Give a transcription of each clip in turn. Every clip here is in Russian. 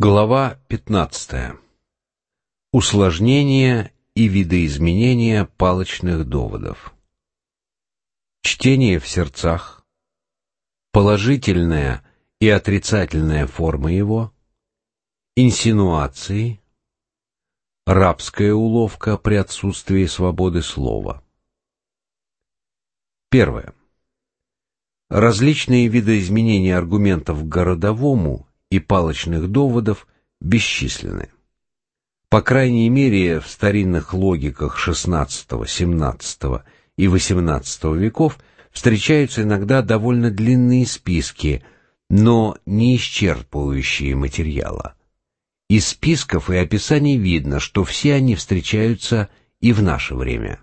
Глава 15. Усложнение и видоизменение палочных доводов. Чтение в сердцах. Положительная и отрицательная форма его. Инсинуации. Рабская уловка при отсутствии свободы слова. Первое. Различные видоизменения аргументов городовому и палочных доводов бесчисленны. По крайней мере, в старинных логиках XVI, XVII и XVIII веков встречаются иногда довольно длинные списки, но не исчерпывающие материала. Из списков и описаний видно, что все они встречаются и в наше время.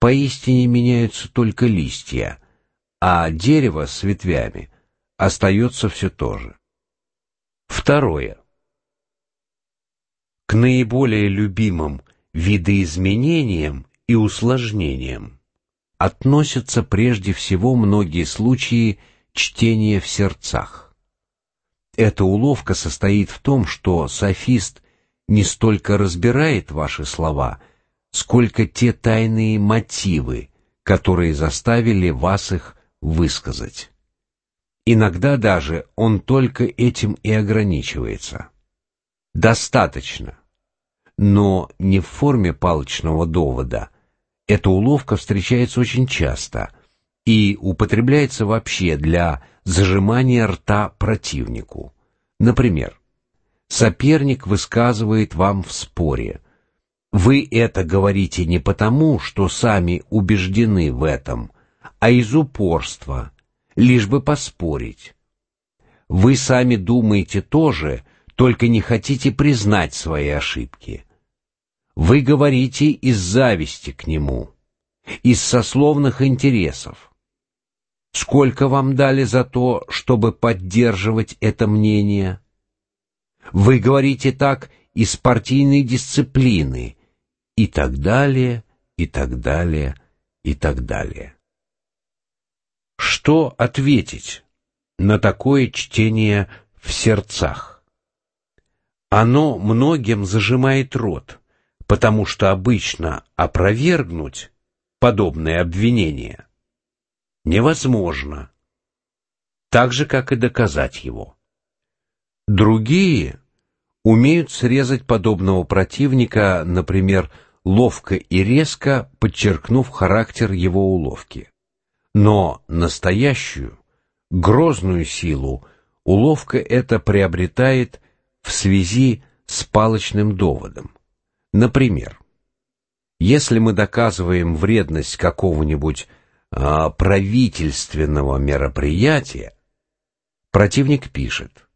Поистине меняются только листья, а дерево с ветвями остается все то же. Второе. К наиболее любимым видоизменениям и усложнениям относятся прежде всего многие случаи чтения в сердцах. Эта уловка состоит в том, что софист не столько разбирает ваши слова, сколько те тайные мотивы, которые заставили вас их высказать. Иногда даже он только этим и ограничивается. Достаточно. Но не в форме палочного довода. Эта уловка встречается очень часто и употребляется вообще для зажимания рта противнику. Например, соперник высказывает вам в споре. Вы это говорите не потому, что сами убеждены в этом, а из упорства, лишь бы поспорить. Вы сами думаете тоже, только не хотите признать свои ошибки. Вы говорите из зависти к нему, из сословных интересов. Сколько вам дали за то, чтобы поддерживать это мнение? Вы говорите так из партийной дисциплины и так далее, и так далее, и так далее. Что ответить на такое чтение в сердцах? Оно многим зажимает рот, потому что обычно опровергнуть подобное обвинение невозможно, так же, как и доказать его. Другие умеют срезать подобного противника, например, ловко и резко подчеркнув характер его уловки. Но настоящую, грозную силу уловка эта приобретает в связи с палочным доводом. Например, если мы доказываем вредность какого-нибудь а, правительственного мероприятия, противник пишет,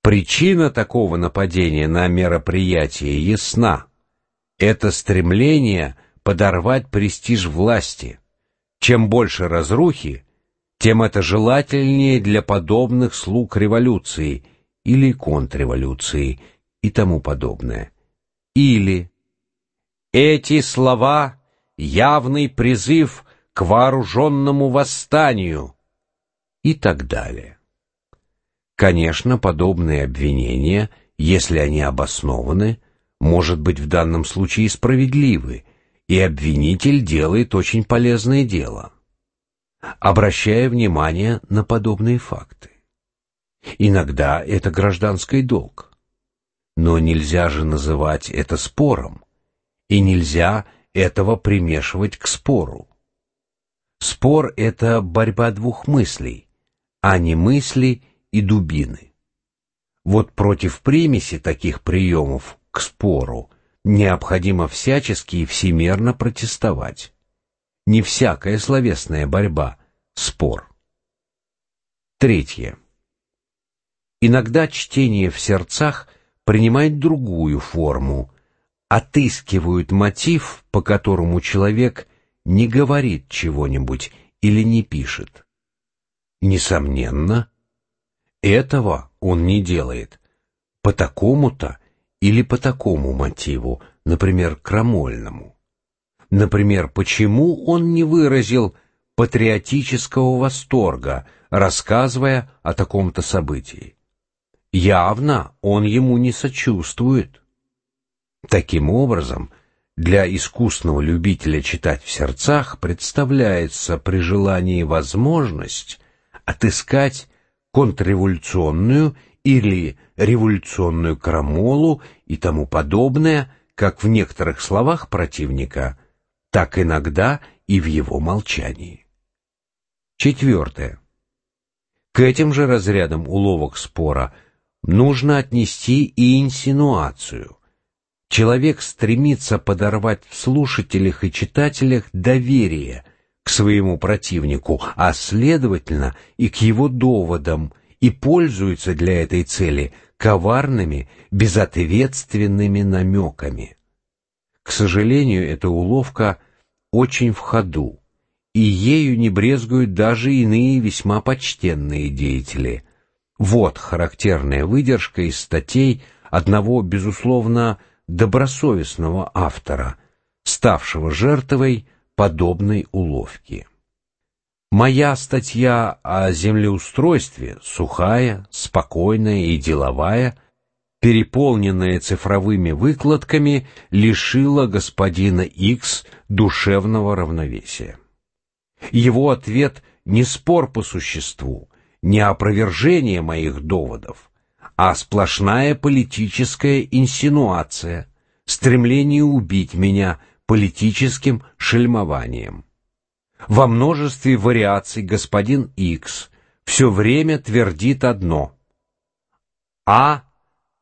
причина такого нападения на мероприятие ясна. Это стремление подорвать престиж власти – чем больше разрухи, тем это желательнее для подобных слуг революции или контрреволюции и тому подобное. Или эти слова — явный призыв к вооруженному восстанию и так далее. Конечно, подобные обвинения, если они обоснованы, может быть в данном случае справедливы, и обвинитель делает очень полезное дело, обращая внимание на подобные факты. Иногда это гражданский долг, но нельзя же называть это спором, и нельзя этого примешивать к спору. Спор — это борьба двух мыслей, а не мысли и дубины. Вот против примеси таких приемов к спору необходимо всячески и всемерно протестовать. Не всякая словесная борьба — спор. Третье. Иногда чтение в сердцах принимает другую форму, отыскивают мотив, по которому человек не говорит чего-нибудь или не пишет. Несомненно, этого он не делает. По такому-то или по такому мотиву, например, крамольному. Например, почему он не выразил патриотического восторга, рассказывая о таком-то событии? Явно он ему не сочувствует. Таким образом, для искусного любителя читать в сердцах представляется при желании возможность отыскать контрреволюционную или революционную крамолу и тому подобное, как в некоторых словах противника, так иногда и в его молчании. Четвертое. К этим же разрядам уловок спора нужно отнести и инсинуацию. Человек стремится подорвать в слушателях и читателях доверие к своему противнику, а следовательно и к его доводам, и пользуется для этой цели коварными, безответственными намеками. К сожалению, эта уловка очень в ходу и ею не брезгуют даже иные весьма почтенные деятели. Вот характерная выдержка из статей одного, безусловно, добросовестного автора, ставшего жертвой подобной уловки. Моя статья о землеустройстве, сухая, спокойная и деловая, переполненная цифровыми выкладками, лишила господина Икс душевного равновесия. Его ответ не спор по существу, не опровержение моих доводов, а сплошная политическая инсинуация, стремление убить меня политическим шельмованием. Во множестве вариаций господин Икс все время твердит одно. А.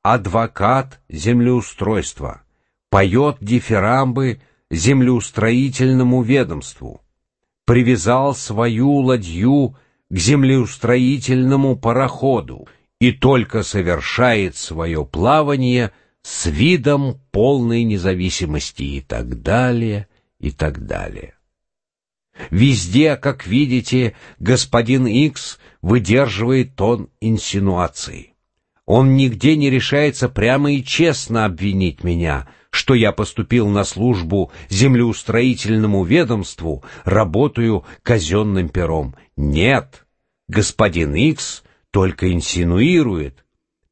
Адвокат землеустройства поет дифирамбы землеустроительному ведомству привязал свою ладью к землеустроительному пароходу и только совершает свое плавание с видом полной независимости и так далее, и так далее. Везде, как видите, господин Икс выдерживает тон инсинуации. Он нигде не решается прямо и честно обвинить меня — что я поступил на службу землеустроительному ведомству, работаю казенным пером. Нет, господин Икс только инсинуирует,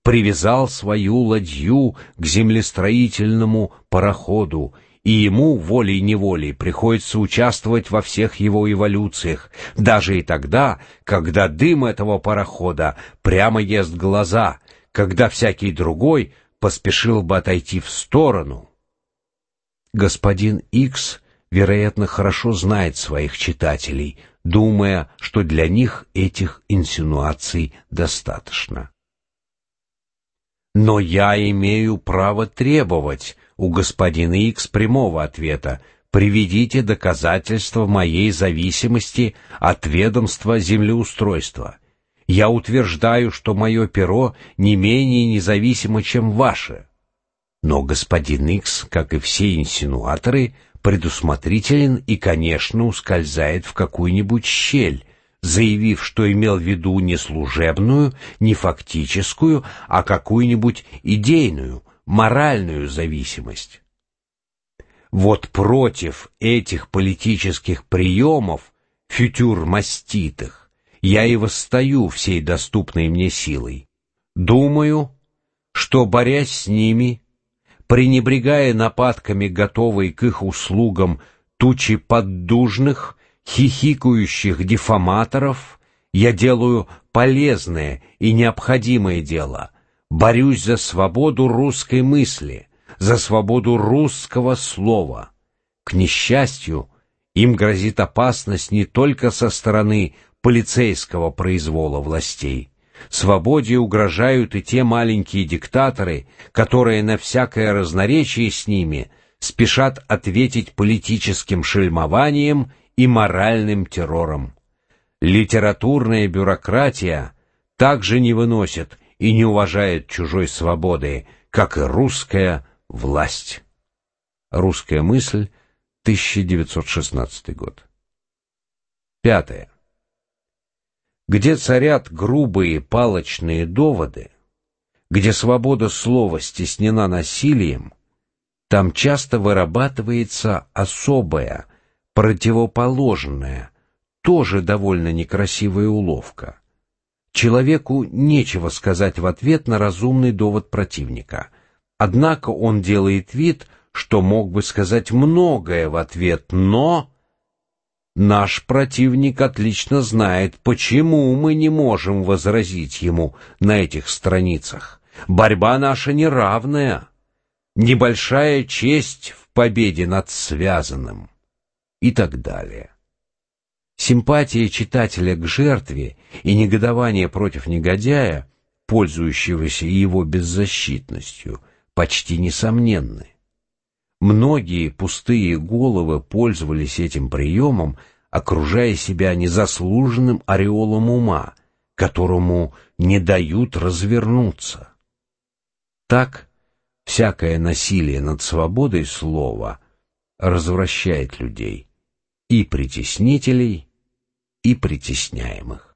привязал свою ладью к землестроительному пароходу, и ему волей-неволей приходится участвовать во всех его эволюциях, даже и тогда, когда дым этого парохода прямо ест глаза, когда всякий другой поспешил бы отойти в сторону. Господин Икс, вероятно, хорошо знает своих читателей, думая, что для них этих инсинуаций достаточно. Но я имею право требовать у господина Икс прямого ответа. Приведите доказательства моей зависимости от ведомства землеустройства. Я утверждаю, что мое перо не менее независимо, чем ваше. Но господин Икс, как и все инсинуаторы, предусмотрителен и, конечно, ускользает в какую-нибудь щель, заявив, что имел в виду не служебную, не фактическую, а какую-нибудь идейную, моральную зависимость. Вот против этих политических приемов, фютюр-маститых, я и восстаю всей доступной мне силой. Думаю, что, борясь с ними, пренебрегая нападками готовой к их услугам тучи поддужных, хихикающих дефаматоров, я делаю полезное и необходимое дело, борюсь за свободу русской мысли, за свободу русского слова. К несчастью, им грозит опасность не только со стороны полицейского произвола властей, Свободе угрожают и те маленькие диктаторы, которые на всякое разноречие с ними спешат ответить политическим шельмованием и моральным террором. Литературная бюрократия также не выносит и не уважает чужой свободы, как и русская власть. Русская мысль, 1916 год. Пятое где царят грубые палочные доводы, где свобода слова стеснена насилием, там часто вырабатывается особая, противоположная, тоже довольно некрасивая уловка. Человеку нечего сказать в ответ на разумный довод противника. Однако он делает вид, что мог бы сказать многое в ответ, но... Наш противник отлично знает, почему мы не можем возразить ему на этих страницах. Борьба наша неравная. Небольшая честь в победе над связанным. И так далее. Симпатия читателя к жертве и негодование против негодяя, пользующегося его беззащитностью, почти несомненны. Многие пустые головы пользовались этим приемом, окружая себя незаслуженным ореолом ума, которому не дают развернуться. Так всякое насилие над свободой слова развращает людей, и притеснителей, и притесняемых.